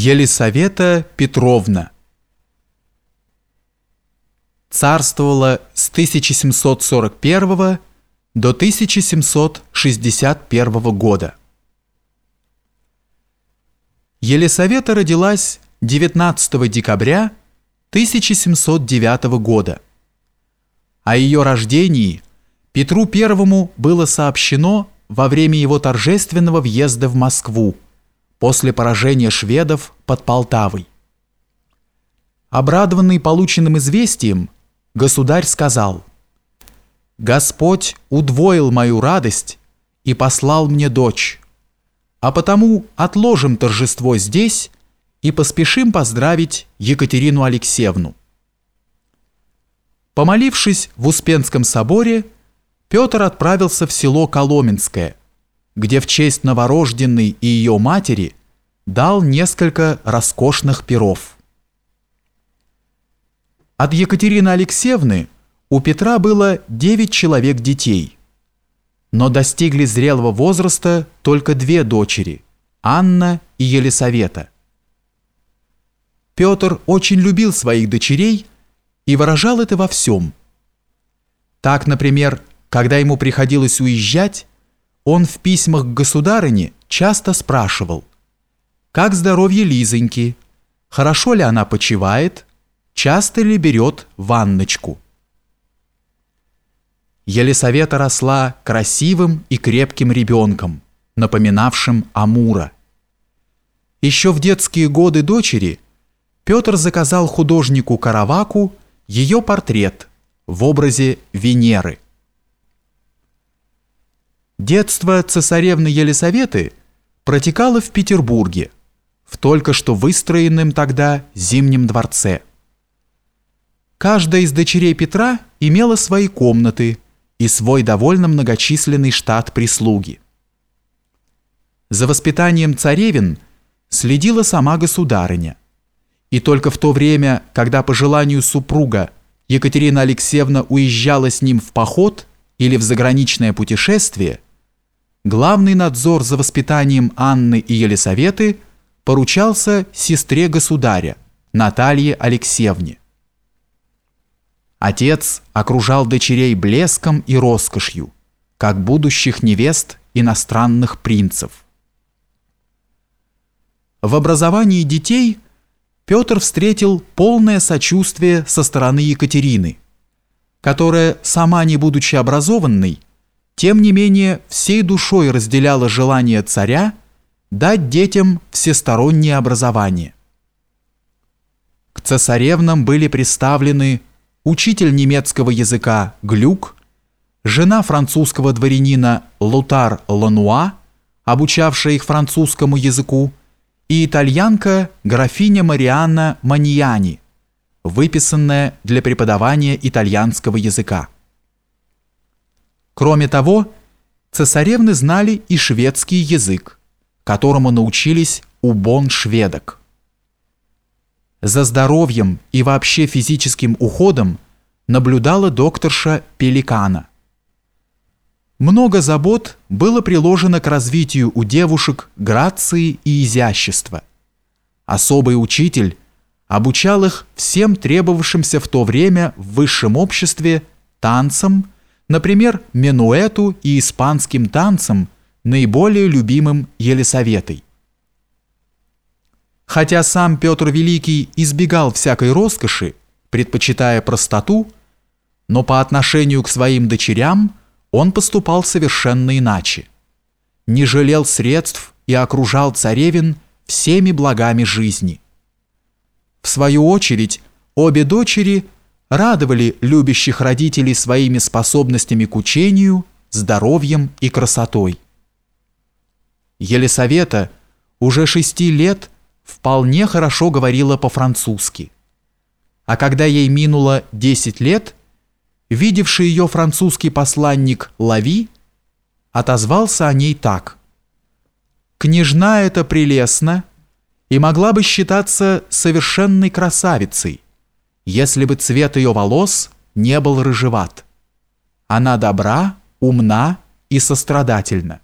Елисавета Петровна царствовала с 1741 до 1761 года. Елисавета родилась 19 декабря 1709 года. О ее рождении Петру I было сообщено во время его торжественного въезда в Москву после поражения шведов под Полтавой. Обрадованный полученным известием, государь сказал, «Господь удвоил мою радость и послал мне дочь, а потому отложим торжество здесь и поспешим поздравить Екатерину Алексеевну». Помолившись в Успенском соборе, Петр отправился в село Коломенское, где в честь новорожденной и ее матери дал несколько роскошных перов. От Екатерины Алексеевны у Петра было 9 человек детей, но достигли зрелого возраста только две дочери – Анна и Елисавета. Петр очень любил своих дочерей и выражал это во всем. Так, например, когда ему приходилось уезжать, он в письмах к государыне часто спрашивал, как здоровье Лизоньки, хорошо ли она почивает, часто ли берет ванночку. Елисавета росла красивым и крепким ребенком, напоминавшим Амура. Еще в детские годы дочери Петр заказал художнику Караваку ее портрет в образе Венеры. Детство цесаревны Елисаветы протекало в Петербурге, в только что выстроенном тогда Зимнем дворце. Каждая из дочерей Петра имела свои комнаты и свой довольно многочисленный штат прислуги. За воспитанием царевин следила сама государыня. И только в то время, когда по желанию супруга Екатерина Алексеевна уезжала с ним в поход или в заграничное путешествие, главный надзор за воспитанием Анны и Елисаветы поручался сестре государя, Наталье Алексеевне. Отец окружал дочерей блеском и роскошью, как будущих невест иностранных принцев. В образовании детей Петр встретил полное сочувствие со стороны Екатерины, которая, сама не будучи образованной, тем не менее всей душой разделяла желание царя дать детям всестороннее образование. К цесаревнам были представлены учитель немецкого языка Глюк, жена французского дворянина Лутар Лануа, обучавшая их французскому языку, и итальянка графиня Марианна Маньяни, выписанная для преподавания итальянского языка. Кроме того, цесаревны знали и шведский язык, которому научились у бон-шведок. За здоровьем и вообще физическим уходом наблюдала докторша Пеликана. Много забот было приложено к развитию у девушек грации и изящества. Особый учитель обучал их всем требовавшимся в то время в высшем обществе танцам, например, менуэту и испанским танцам, наиболее любимым Елисаветой. Хотя сам Петр Великий избегал всякой роскоши, предпочитая простоту, но по отношению к своим дочерям он поступал совершенно иначе. Не жалел средств и окружал царевин всеми благами жизни. В свою очередь, обе дочери радовали любящих родителей своими способностями к учению, здоровьем и красотой. Елисавета уже шести лет – вполне хорошо говорила по-французски. А когда ей минуло 10 лет, видевший ее французский посланник Лави отозвался о ней так. «Княжна эта прелестна и могла бы считаться совершенной красавицей, если бы цвет ее волос не был рыжеват. Она добра, умна и сострадательна.